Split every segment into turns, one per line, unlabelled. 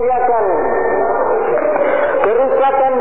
Kerusakan, kerusakan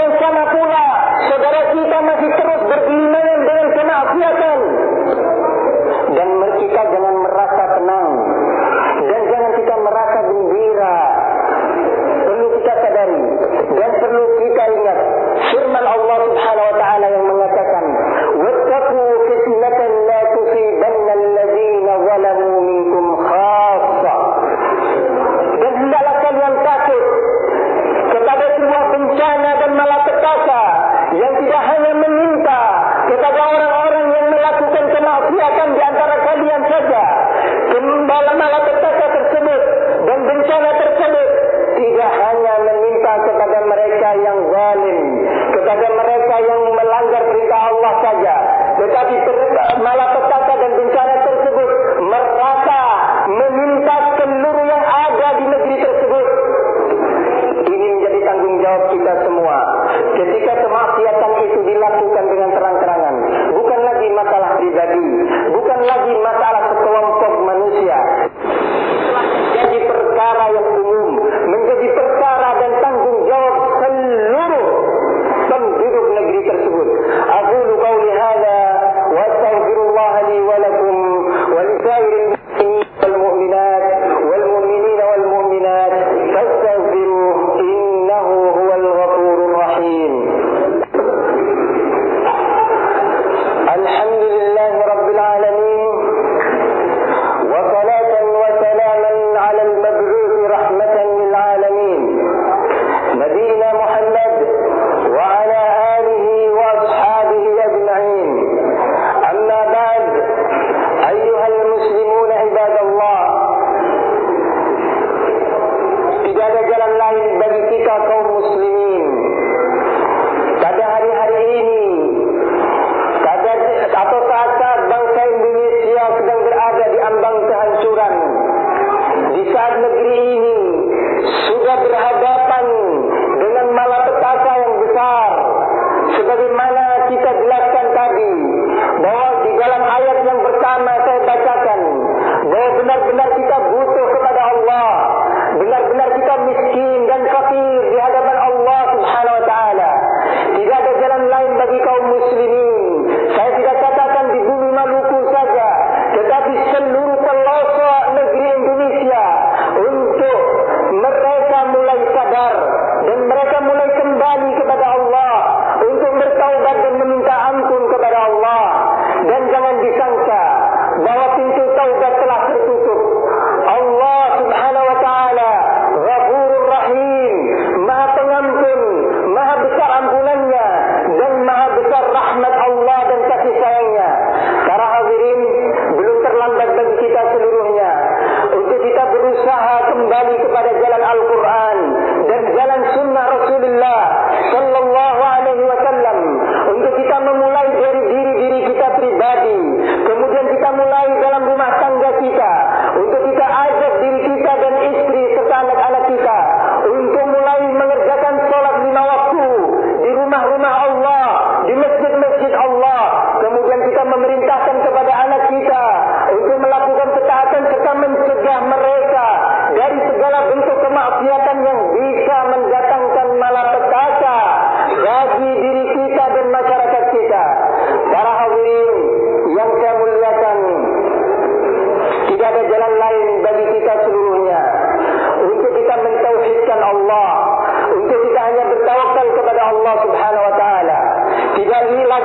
yang sama pula saudara kita masih terus beriman dengan kemaksiatan dan kita jangan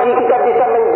طریقہ جسم میں